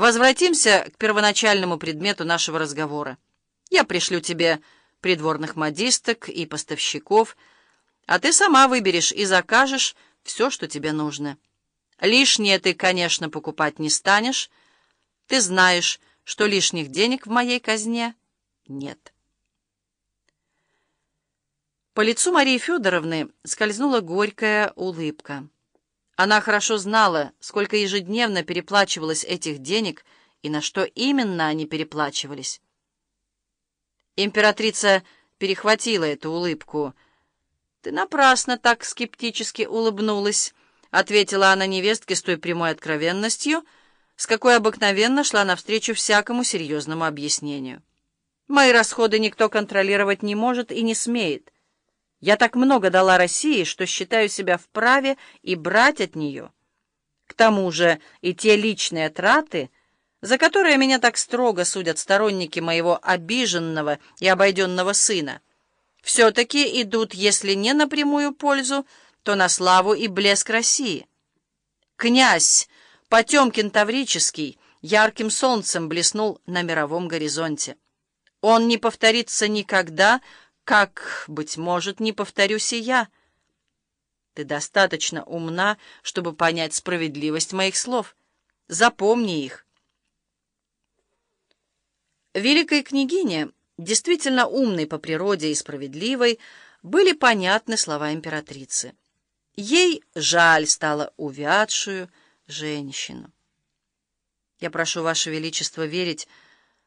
Возвратимся к первоначальному предмету нашего разговора. Я пришлю тебе придворных модисток и поставщиков, а ты сама выберешь и закажешь все, что тебе нужно. Лишнее ты, конечно, покупать не станешь. Ты знаешь, что лишних денег в моей казне нет. По лицу Марии Федоровны скользнула горькая улыбка. Она хорошо знала, сколько ежедневно переплачивалось этих денег и на что именно они переплачивались. Императрица перехватила эту улыбку. «Ты напрасно так скептически улыбнулась», — ответила она невестке с той прямой откровенностью, с какой обыкновенно шла навстречу всякому серьезному объяснению. «Мои расходы никто контролировать не может и не смеет». Я так много дала России, что считаю себя вправе и брать от нее. К тому же и те личные траты, за которые меня так строго судят сторонники моего обиженного и обойденного сына, все-таки идут, если не на прямую пользу, то на славу и блеск России. Князь Потемкин Таврический ярким солнцем блеснул на мировом горизонте. Он не повторится никогда, как, быть может, не повторюсь и я. Ты достаточно умна, чтобы понять справедливость моих слов. Запомни их. Великой княгине, действительно умной по природе и справедливой, были понятны слова императрицы. Ей жаль стало увядшую женщину. Я прошу, Ваше Величество, верить,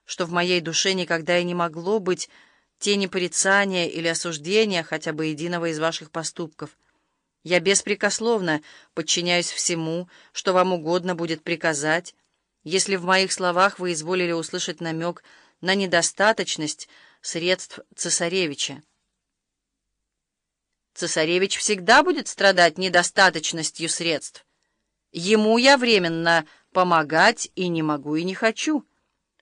что в моей душе никогда и не могло быть тени порицания или осуждения хотя бы единого из ваших поступков. Я беспрекословно подчиняюсь всему, что вам угодно будет приказать, если в моих словах вы изволили услышать намек на недостаточность средств цесаревича. Цесаревич всегда будет страдать недостаточностью средств. Ему я временно помогать и не могу, и не хочу».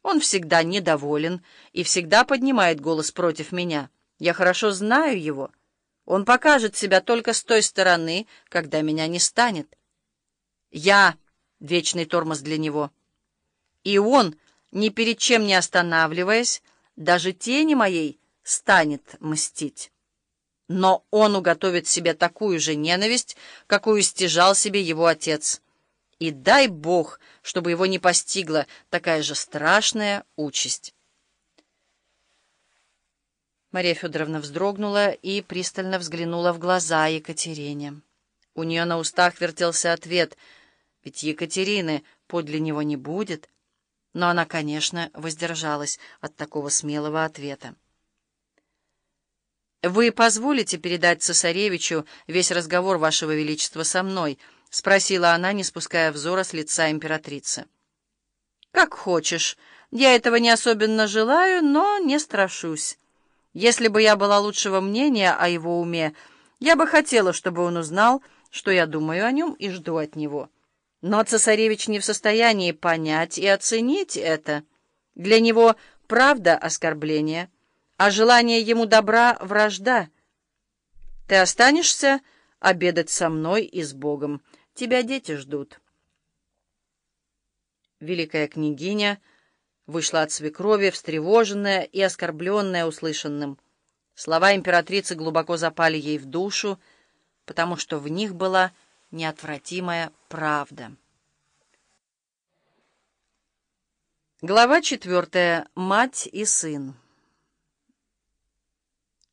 Он всегда недоволен и всегда поднимает голос против меня. Я хорошо знаю его. Он покажет себя только с той стороны, когда меня не станет. Я — вечный тормоз для него. И он, ни перед чем не останавливаясь, даже тени моей станет мстить. Но он уготовит себе такую же ненависть, какую стяжал себе его отец. И дай Бог — чтобы его не постигла такая же страшная участь. Мария Федоровна вздрогнула и пристально взглянула в глаза Екатерине. У нее на устах вертелся ответ, ведь Екатерины подле него не будет. Но она, конечно, воздержалась от такого смелого ответа. «Вы позволите передать цесаревичу весь разговор Вашего Величества со мной?» — спросила она, не спуская взора с лица императрицы. «Как хочешь. Я этого не особенно желаю, но не страшусь. Если бы я была лучшего мнения о его уме, я бы хотела, чтобы он узнал, что я думаю о нем и жду от него. Но цесаревич не в состоянии понять и оценить это. Для него правда — оскорбление, а желание ему добра — вражда. Ты останешься обедать со мной и с Богом». Тебя дети ждут. Великая княгиня вышла от свекрови, встревоженная и оскорбленная услышанным. Слова императрицы глубоко запали ей в душу, потому что в них была неотвратимая правда. Глава четвертая. Мать и сын.